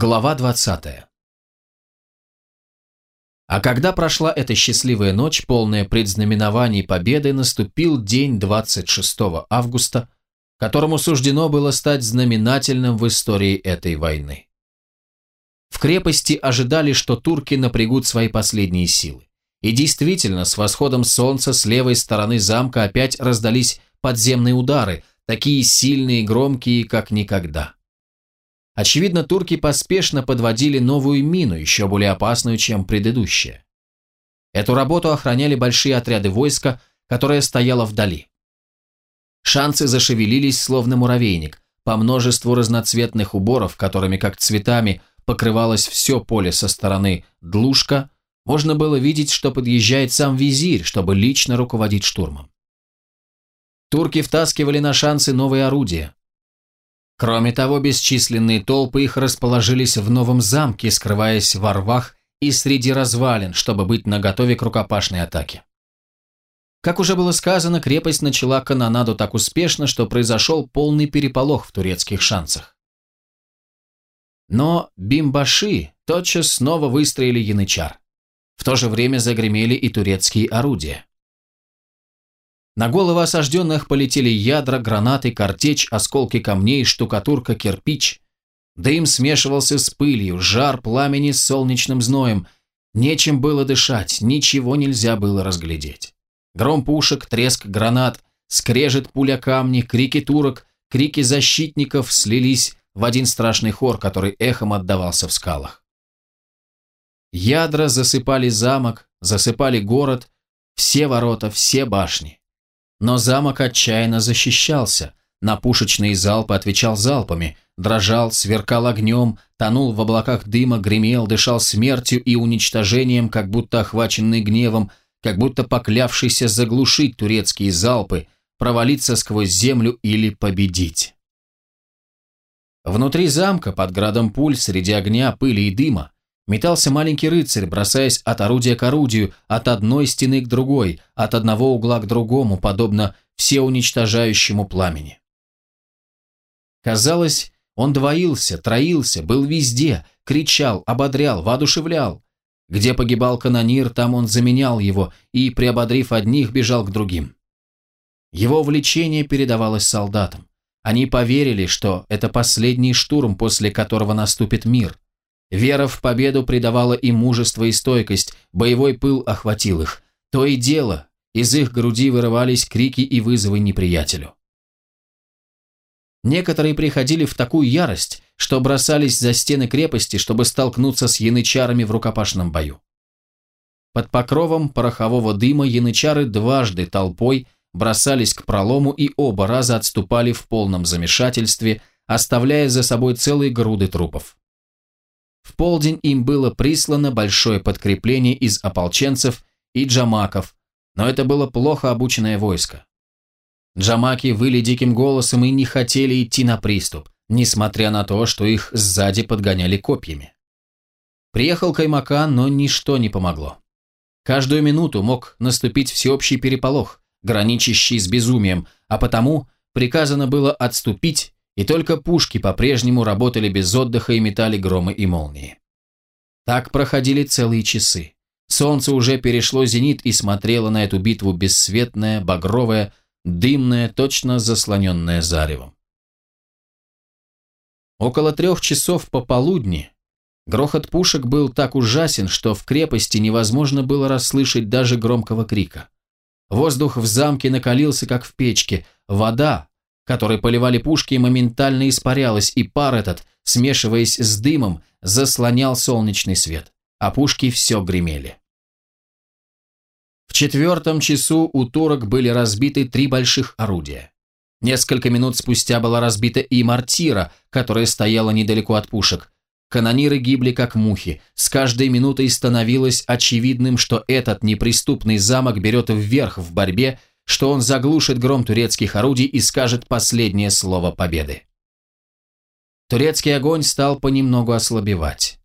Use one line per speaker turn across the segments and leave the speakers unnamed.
Глава 20. А когда прошла эта счастливая ночь, полная предзнаменований победы, наступил день 26 августа, которому суждено было стать знаменательным в истории этой войны. В крепости ожидали, что турки напрягут свои последние силы. И действительно, с восходом солнца с левой стороны замка опять раздались подземные удары, такие сильные и громкие, как никогда. Очевидно, турки поспешно подводили новую мину, еще более опасную, чем предыдущая. Эту работу охраняли большие отряды войска, которое стояло вдали. Шансы зашевелились, словно муравейник, по множеству разноцветных уборов, которыми, как цветами, покрывалось все поле со стороны Длушка, можно было видеть, что подъезжает сам визирь, чтобы лично руководить штурмом. Турки втаскивали на шансы новые орудия, Кроме того, бесчисленные толпы их расположились в новом замке, скрываясь во рвах и среди развалин, чтобы быть наготове к рукопашной атаке. Как уже было сказано, крепость начала канонаду так успешно, что произошел полный переполох в турецких шансах. Но бимбаши тотчас снова выстроили янычар. В то же время загремели и турецкие орудия. На головы осажденных полетели ядра, гранаты, картечь, осколки камней, штукатурка, кирпич. Дым смешивался с пылью, жар пламени с солнечным зноем. Нечем было дышать, ничего нельзя было разглядеть. Гром пушек, треск гранат, скрежет пуля камни, крики турок, крики защитников слились в один страшный хор, который эхом отдавался в скалах. Ядра засыпали замок, засыпали город, все ворота, все башни. Но замок отчаянно защищался, на пушечные залпы отвечал залпами, дрожал, сверкал огнем, тонул в облаках дыма, гремел, дышал смертью и уничтожением, как будто охваченный гневом, как будто поклявшийся заглушить турецкие залпы, провалиться сквозь землю или победить. Внутри замка, под градом пуль, среди огня, пыли и дыма, Метался маленький рыцарь, бросаясь от орудия к орудию, от одной стены к другой, от одного угла к другому, подобно всеуничтожающему пламени. Казалось, он двоился, троился, был везде, кричал, ободрял, воодушевлял. Где погибал канонир, там он заменял его и, приободрив одних, бежал к другим. Его влечение передавалось солдатам. Они поверили, что это последний штурм, после которого наступит мир – Вера в победу придавала им мужество и стойкость, боевой пыл охватил их. То и дело, из их груди вырывались крики и вызовы неприятелю. Некоторые приходили в такую ярость, что бросались за стены крепости, чтобы столкнуться с янычарами в рукопашном бою. Под покровом порохового дыма янычары дважды толпой бросались к пролому и оба раза отступали в полном замешательстве, оставляя за собой целые груды трупов. В полдень им было прислано большое подкрепление из ополченцев и джамаков, но это было плохо обученное войско. Джамаки выли диким голосом и не хотели идти на приступ, несмотря на то, что их сзади подгоняли копьями. Приехал Каймакан, но ничто не помогло. Каждую минуту мог наступить всеобщий переполох, граничащий с безумием, а потому приказано было отступить и только пушки по-прежнему работали без отдыха и метали громы и молнии. Так проходили целые часы. Солнце уже перешло зенит и смотрело на эту битву бесцветное, багровое, дымное, точно заслоненное заревом. Около трех часов пополудни грохот пушек был так ужасен, что в крепости невозможно было расслышать даже громкого крика. Воздух в замке накалился, как в печке, вода, которой поливали пушки, моментально испарялась, и пар этот, смешиваясь с дымом, заслонял солнечный свет, а пушки все гремели. В четвертом часу у турок были разбиты три больших орудия. Несколько минут спустя была разбита и мортира, которая стояла недалеко от пушек. Канониры гибли как мухи. С каждой минутой становилось очевидным, что этот неприступный замок берет вверх в борьбе что он заглушит гром турецких орудий и скажет последнее слово победы. Турецкий огонь стал понемногу ослабевать.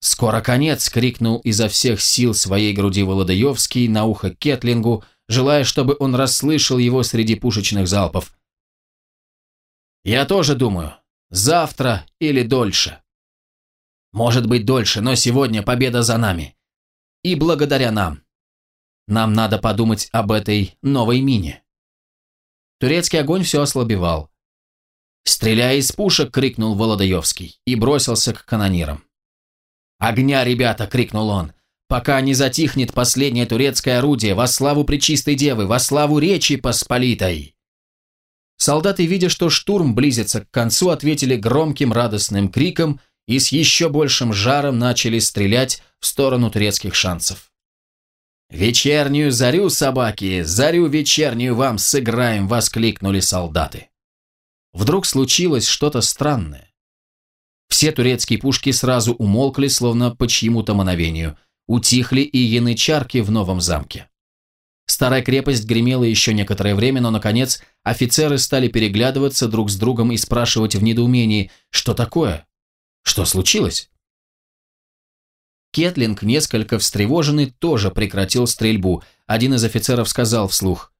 «Скоро конец!» — крикнул изо всех сил своей груди Володаевский на ухо Кетлингу, желая, чтобы он расслышал его среди пушечных залпов. «Я тоже думаю. Завтра или дольше. Может быть дольше, но сегодня победа за нами. И благодаря нам. Нам надо подумать об этой новой мине. Турецкий огонь все ослабевал. «Стреляй из пушек!» — крикнул Володаевский и бросился к канонирам. «Огня, ребята!» — крикнул он. «Пока не затихнет последнее турецкое орудие, во славу Пречистой Девы, во славу Речи Посполитой!» Солдаты, видя, что штурм близится к концу, ответили громким радостным криком и с еще большим жаром начали стрелять в сторону турецких шансов. «Вечернюю зарю, собаки! Зарю вечернюю вам сыграем!» — воскликнули солдаты. Вдруг случилось что-то странное. Все турецкие пушки сразу умолкли, словно по чьему-то мановению. Утихли и янычарки в новом замке. Старая крепость гремела еще некоторое время, но, наконец, офицеры стали переглядываться друг с другом и спрашивать в недоумении, что такое? Что случилось? Кетлинг, несколько встревоженный, тоже прекратил стрельбу. Один из офицеров сказал вслух.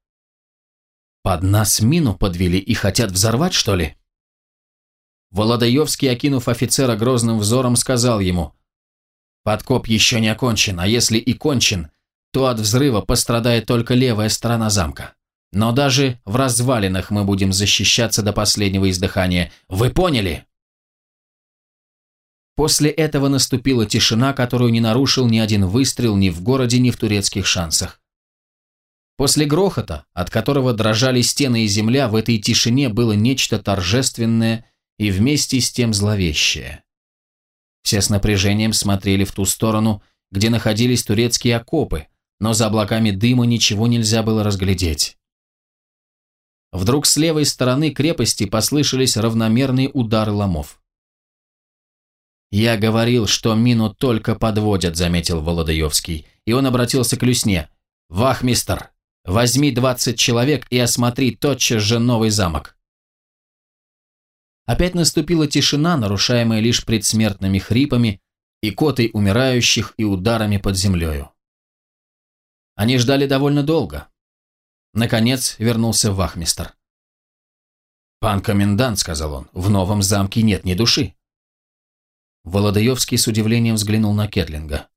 «Под нас мину подвели и хотят взорвать, что ли?» Володаевский, окинув офицера грозным взором, сказал ему, «Подкоп еще не окончен, а если и кончен, то от взрыва пострадает только левая сторона замка. Но даже в развалинах мы будем защищаться до последнего издыхания. Вы поняли?» После этого наступила тишина, которую не нарушил ни один выстрел ни в городе, ни в турецких шансах. После грохота, от которого дрожали стены и земля, в этой тишине было нечто торжественное и вместе с тем зловещее. Все с напряжением смотрели в ту сторону, где находились турецкие окопы, но за облаками дыма ничего нельзя было разглядеть. Вдруг с левой стороны крепости послышались равномерные удары ломов. «Я говорил, что мину только подводят», — заметил Володаевский, и он обратился к Люсне. «Вахмистер, возьми двадцать человек и осмотри тотчас же новый замок». Опять наступила тишина, нарушаемая лишь предсмертными хрипами, икотой умирающих и ударами под землею. Они ждали довольно долго. Наконец вернулся вахмистер. «Пан комендант», — сказал он, — «в новом замке нет ни души». Володаевский с удивлением взглянул на Кетлинга.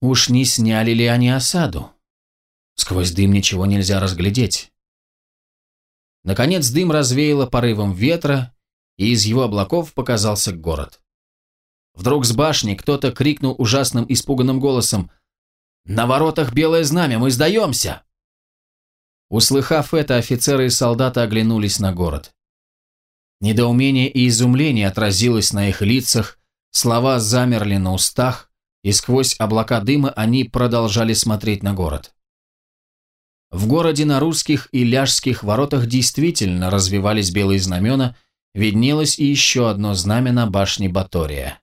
«Уж не сняли ли они осаду? Сквозь дым ничего нельзя разглядеть. Наконец дым развеяло порывом ветра, и из его облаков показался город. Вдруг с башни кто-то крикнул ужасным испуганным голосом «На воротах белое знамя, мы сдаемся!» Услыхав это, офицеры и солдаты оглянулись на город. Недоумение и изумление отразилось на их лицах, слова замерли на устах, и сквозь облака дыма они продолжали смотреть на город. В городе на русских и ляжских воротах действительно развивались белые знамена, виднелось и еще одно знамя на башне Батория.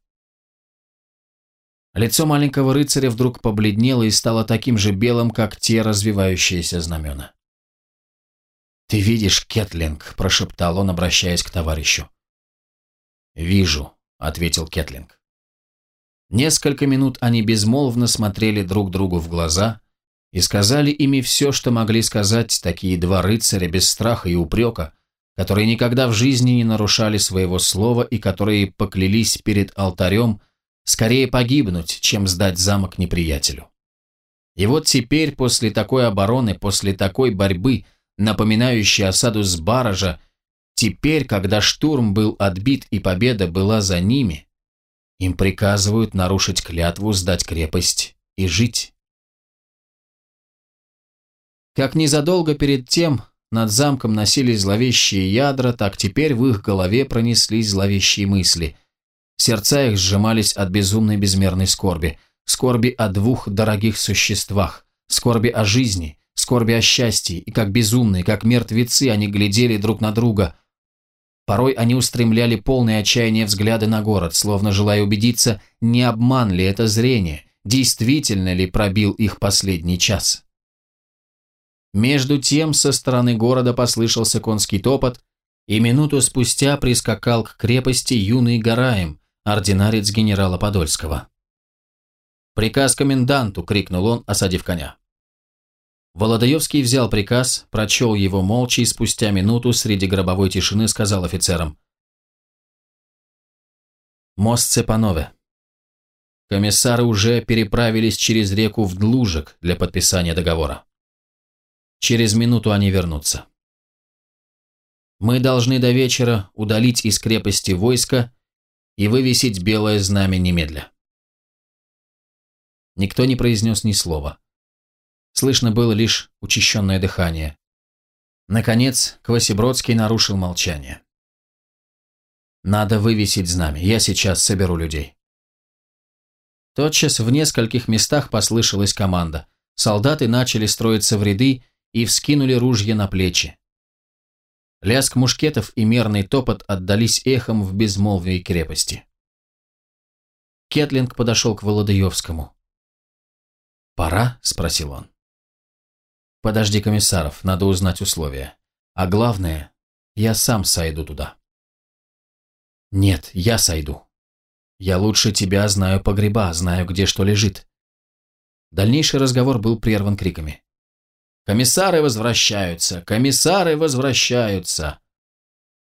Лицо маленького рыцаря вдруг побледнело и стало таким же белым, как те развивающиеся знамена. «Ты видишь, Кетлинг», – прошептал он, обращаясь к товарищу. «Вижу», – ответил Кетлинг. Несколько минут они безмолвно смотрели друг другу в глаза, и сказали ими все, что могли сказать такие два рыцаря без страха и упрека, которые никогда в жизни не нарушали своего слова и которые поклялись перед алтарем скорее погибнуть, чем сдать замок неприятелю. И вот теперь, после такой обороны, после такой борьбы, напоминающей осаду с баража, теперь, когда штурм был отбит и победа была за ними, им приказывают нарушить клятву, сдать крепость и жить. Как незадолго перед тем над замком носились зловещие ядра, так теперь в их голове пронеслись зловещие мысли. Сердца их сжимались от безумной безмерной скорби, скорби о двух дорогих существах, скорби о жизни, скорби о счастье, и как безумные, как мертвецы они глядели друг на друга. Порой они устремляли полные отчаяния взгляды на город, словно желая убедиться, не обман ли это зрение, действительно ли пробил их последний час. Между тем со стороны города послышался конский топот, и минуту спустя прискакал к крепости юный Гараем, ординарец генерала Подольского. «Приказ коменданту!» — крикнул он, осадив коня. Володаевский взял приказ, прочел его молча и спустя минуту среди гробовой тишины сказал офицерам Мост Цепанове. Комиссары уже переправились через реку в Длужек для подписания договора. Через минуту они вернутся. Мы должны до вечера удалить из крепости войска и вывесить белое знамя немедля. Никто не произнес ни слова. Слышно было лишь учащенное дыхание. Наконец, Квасибродский нарушил молчание. «Надо вывесить знамя. Я сейчас соберу людей». Тотчас в нескольких местах послышалась команда. Солдаты начали строиться в ряды и вскинули ружья на плечи. Лязг мушкетов и мерный топот отдались эхом в безмолвии крепости. Кетлинг подошел к Володаевскому. «Пора?» – спросил он. «Подожди комиссаров, надо узнать условия. А главное, я сам сойду туда». «Нет, я сойду. Я лучше тебя знаю погреба, знаю, где что лежит». Дальнейший разговор был прерван криками. Комиссары возвращаются! Комиссары возвращаются!»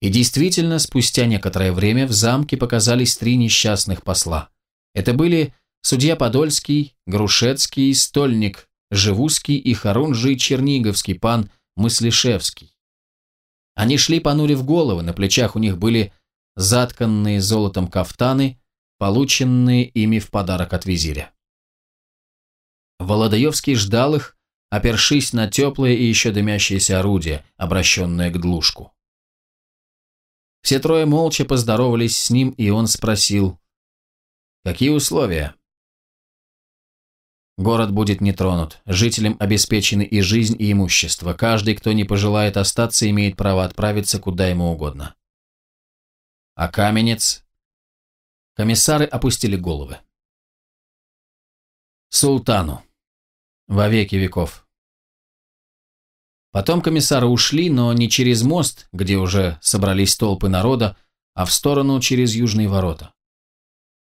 И действительно, спустя некоторое время в замке показались три несчастных посла. Это были судья Подольский, Грушецкий, Стольник, Живузский и Харунжий Черниговский пан Мыслишевский. Они шли понурив головы, на плечах у них были затканные золотом кафтаны, полученные ими в подарок от визиря. Володаевский ждал их, опершись на теплое и еще дымящееся орудие, обращенное к длушку. Все трое молча поздоровались с ним, и он спросил, «Какие условия?» Город будет не тронут, жителям обеспечены и жизнь, и имущество. Каждый, кто не пожелает остаться, имеет право отправиться куда ему угодно. А каменец? Комиссары опустили головы. Султану. Во веки веков. Потом комиссары ушли, но не через мост, где уже собрались толпы народа, а в сторону через южные ворота.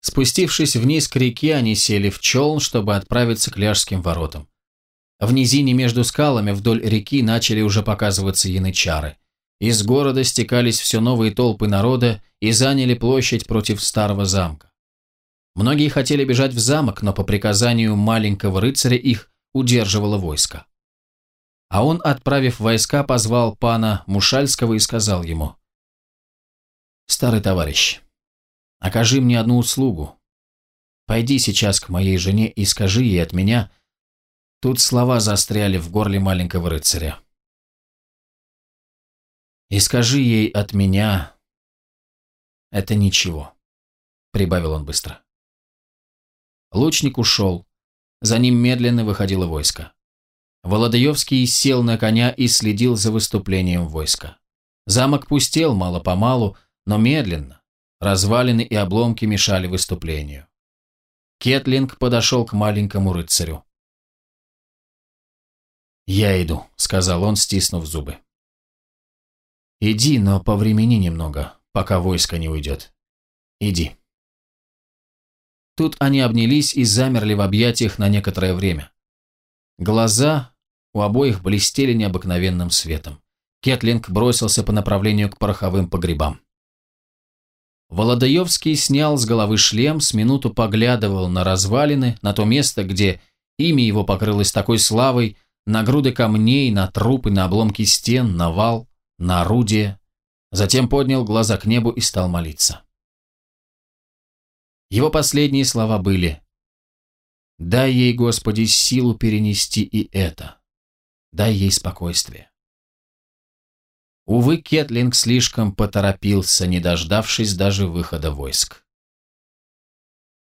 Спустившись вниз к реке, они сели в челн, чтобы отправиться к Ляжским воротам. В низине между скалами вдоль реки начали уже показываться янычары. Из города стекались все новые толпы народа и заняли площадь против старого замка. Многие хотели бежать в замок, но по приказанию маленького рыцаря их удерживало войско. А он, отправив войска, позвал пана Мушальского и сказал ему, «Старый товарищ, окажи мне одну услугу. Пойди сейчас к моей жене и скажи ей от меня...» Тут слова застряли в горле маленького рыцаря. «И скажи ей от меня...» «Это ничего», — прибавил он быстро. Лучник ушел, за ним медленно выходило войско. Володаевский сел на коня и следил за выступлением войска. Замок пустел мало-помалу, но медленно. Развалины и обломки мешали выступлению. Кетлинг подошел к маленькому рыцарю. «Я иду», — сказал он, стиснув зубы. «Иди, но повремени немного, пока войско не уйдет. Иди». Тут они обнялись и замерли в объятиях на некоторое время. Глаза у обоих блестели необыкновенным светом. Кетлинг бросился по направлению к пороховым погребам. Володаевский снял с головы шлем, с минуту поглядывал на развалины, на то место, где имя его покрылось такой славой, на груды камней, на трупы, на обломки стен, на вал, на орудие. Затем поднял глаза к небу и стал молиться. Его последние слова были «Дай ей, Господи, силу перенести и это. Дай ей спокойствие». Увы, Кетлинг слишком поторопился, не дождавшись даже выхода войск.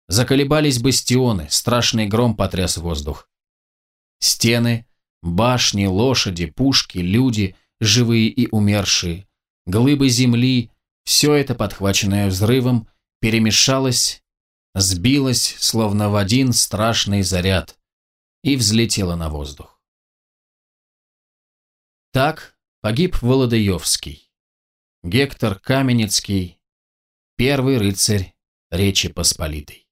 Заколебались бастионы, страшный гром потряс воздух. Стены, башни, лошади, пушки, люди, живые и умершие, глыбы земли, все это, подхваченное взрывом, перемешалось сбилась, словно в один страшный заряд, и взлетела на воздух. Так погиб Володаевский, Гектор Каменецкий, первый рыцарь Речи Посполитой.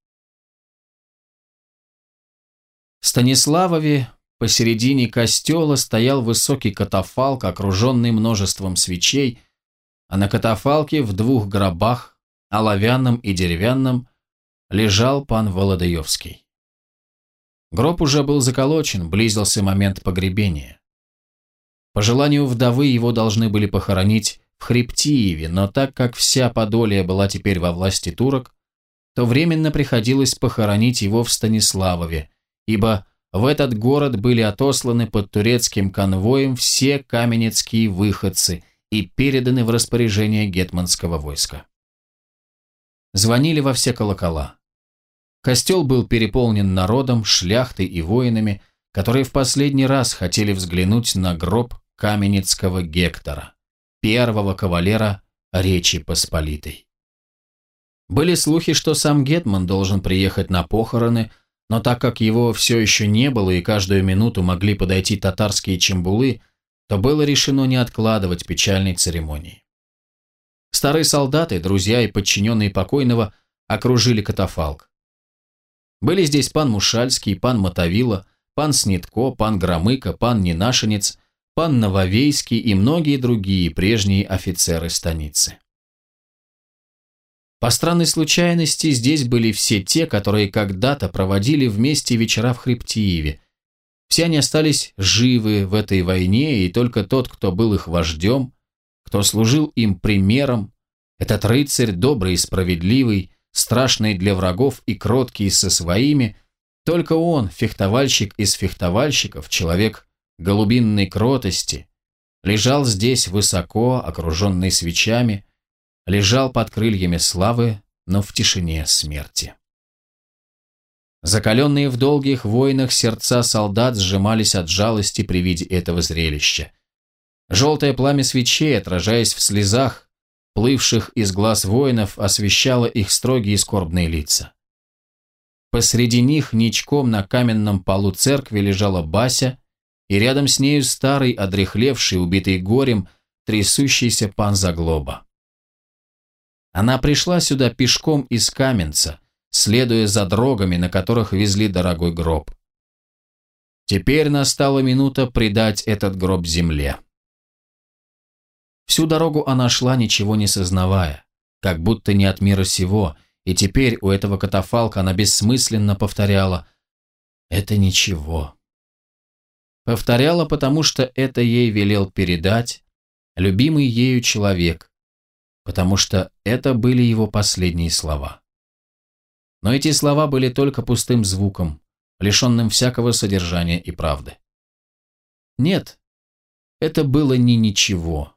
В Станиславове посередине костела стоял высокий катафалк, окруженный множеством свечей, а на катафалке в двух гробах оловянным и деревянным, лежал пан Володаевский. Гроб уже был заколочен, близился момент погребения. По желанию вдовы его должны были похоронить в Хребтиеве, но так как вся Подолия была теперь во власти турок, то временно приходилось похоронить его в Станиславове, ибо в этот город были отосланы под турецким конвоем все каменецкие выходцы и переданы в распоряжение гетманского войска. Звонили во все колокола. Костел был переполнен народом, шляхтой и воинами, которые в последний раз хотели взглянуть на гроб каменецкого Гектора, первого кавалера Речи Посполитой. Были слухи, что сам Гетман должен приехать на похороны, но так как его все еще не было и каждую минуту могли подойти татарские чембулы, то было решено не откладывать печальной церемонии. Старые солдаты, друзья и подчиненные покойного окружили катафалк. Были здесь пан Мушальский, пан Мотовила, пан Снитко, пан Громыко, пан Ненашенец, пан Нововейский и многие другие прежние офицеры станицы. По странной случайности здесь были все те, которые когда-то проводили вместе вечера в Хребтиеве. Все они остались живы в этой войне, и только тот, кто был их вождем, кто служил им примером, этот рыцарь, добрый и справедливый, страшный для врагов и кроткий со своими, только он, фехтовальщик из фехтовальщиков, человек голубинной кротости, лежал здесь высоко, окруженный свечами, лежал под крыльями славы, но в тишине смерти. Закаленные в долгих войнах сердца солдат сжимались от жалости при виде этого зрелища. Желтое пламя свечей, отражаясь в слезах, плывших из глаз воинов, освещало их строгие и скорбные лица. Посреди них ничком на каменном полу церкви лежала Бася, и рядом с нею старый, одрехлевший, убитый горем, трясущийся пан Заглоба. Она пришла сюда пешком из Каменца, следуя за дрогами, на которых везли дорогой гроб. Теперь настала минута предать этот гроб земле. Всю дорогу она шла, ничего не сознавая, как будто не от мира сего, и теперь у этого катафалка она бессмысленно повторяла «Это ничего». Повторяла, потому что это ей велел передать любимый ею человек, потому что это были его последние слова. Но эти слова были только пустым звуком, лишенным всякого содержания и правды. Нет, это было не ничего.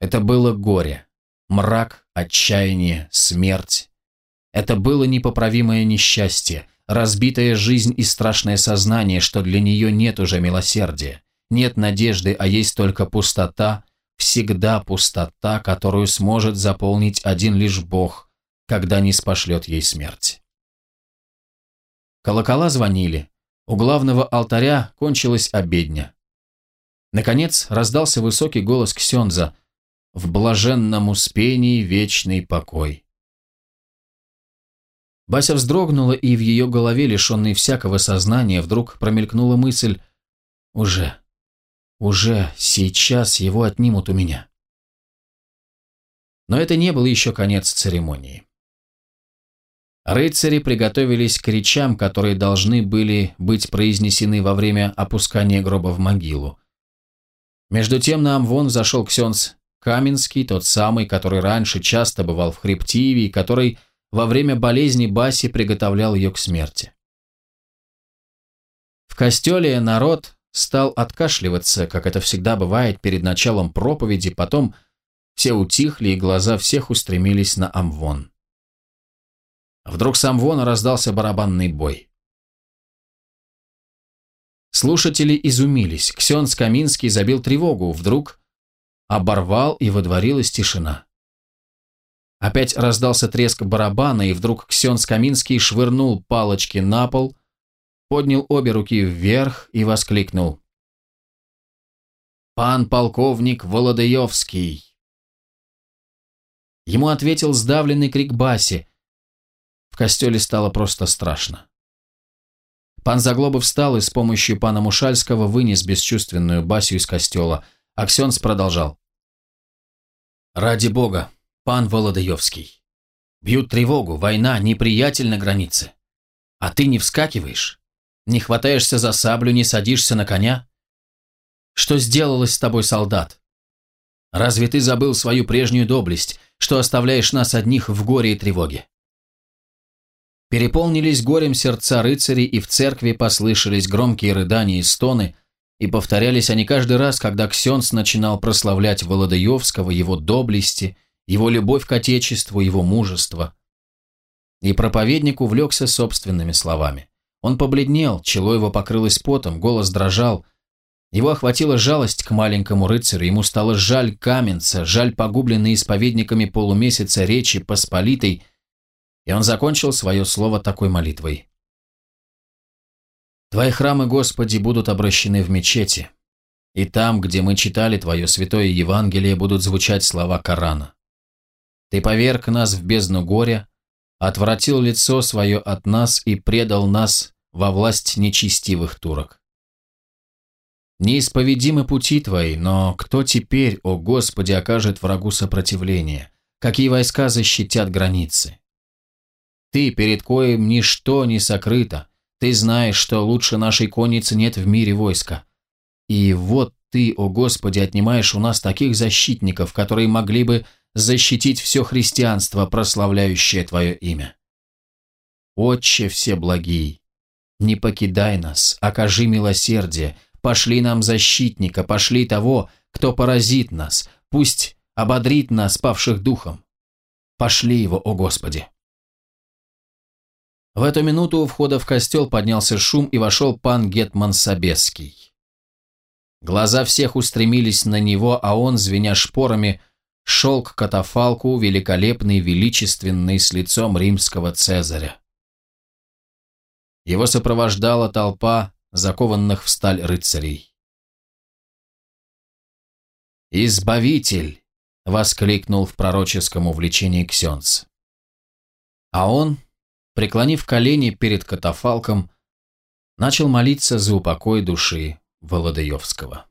Это было горе, мрак, отчаяние, смерть. Это было непоправимое несчастье, разбитая жизнь и страшное сознание, что для нее нет уже милосердия, нет надежды, а есть только пустота, всегда пустота, которую сможет заполнить один лишь Бог, когда не спошлет ей смерть. Колокола звонили. У главного алтаря кончилась обедня. Наконец раздался высокий голос Ксенза «В блаженном успении вечный покой». Бася вздрогнула, и в ее голове, лишенной всякого сознания, вдруг промелькнула мысль «Уже, уже сейчас его отнимут у меня. Но это не был еще конец церемонии. Рыцари приготовились к речам, которые должны были быть произнесены во время опускания гроба в могилу. Между тем на Амвон зашел Ксенц Каменский, тот самый, который раньше часто бывал в Хребтиеве и который во время болезни Баси приготовлял ее к смерти. В костеле народ стал откашливаться, как это всегда бывает перед началом проповеди, потом все утихли, и глаза всех устремились на Амвон. Вдруг с Амвона раздался барабанный бой. Слушатели изумились. Ксенц Каминский забил тревогу, вдруг оборвал и водворилась тишина. Опять раздался треск барабана, и вдруг Ксенц Каминский швырнул палочки на пол, поднял обе руки вверх и воскликнул. «Пан полковник Володаевский!» Ему ответил сдавленный крик Баси. В костеле стало просто страшно. Пан Заглобов встал и с помощью пана Мушальского вынес бесчувственную Басю из костела. Аксенс продолжал. «Ради бога, пан Володаевский, Бьют тревогу, война, неприятель на границе. А ты не вскакиваешь? Не хватаешься за саблю, не садишься на коня? Что сделалось с тобой, солдат? Разве ты забыл свою прежнюю доблесть, что оставляешь нас одних в горе и тревоге? Переполнились горем сердца рыцарей, и в церкви послышались громкие рыдания и стоны, и повторялись они каждый раз, когда Ксенц начинал прославлять Володаевского, его доблести, его любовь к Отечеству, его мужество. И проповедник увлекся собственными словами. Он побледнел, чело его покрылось потом, голос дрожал. Его охватила жалость к маленькому рыцарю, ему стало жаль Каменца, жаль погубленной исповедниками полумесяца речи Посполитой, и он закончил свое слово такой молитвой. «Твои храмы, Господи, будут обращены в мечети, и там, где мы читали Твое святое Евангелие, будут звучать слова Корана. Ты поверг нас в бездну горя, отвратил лицо свое от нас и предал нас во власть нечестивых турок. Неисповедимы пути Твои, но кто теперь, о Господи, окажет врагу сопротивление? Какие войска защитят границы? Ты, перед коем ничто не сокрыто, ты знаешь, что лучше нашей конницы нет в мире войска. И вот ты, о Господи, отнимаешь у нас таких защитников, которые могли бы защитить все христианство, прославляющее Твое имя. Отче Всеблагий, не покидай нас, окажи милосердие, пошли нам защитника, пошли того, кто поразит нас, пусть ободрит нас, павших духом. Пошли его, о Господи. В эту минуту у входа в костел поднялся шум и вошел пан Гетман Собеский. Глаза всех устремились на него, а он, звеня шпорами, шел к катафалку, великолепный, величественный, с лицом римского цезаря. Его сопровождала толпа закованных в сталь рыцарей. «Избавитель!» — воскликнул в пророческом увлечении Ксенц. А он, преклонив колени перед катафалком, начал молиться за упокой души Володаевского.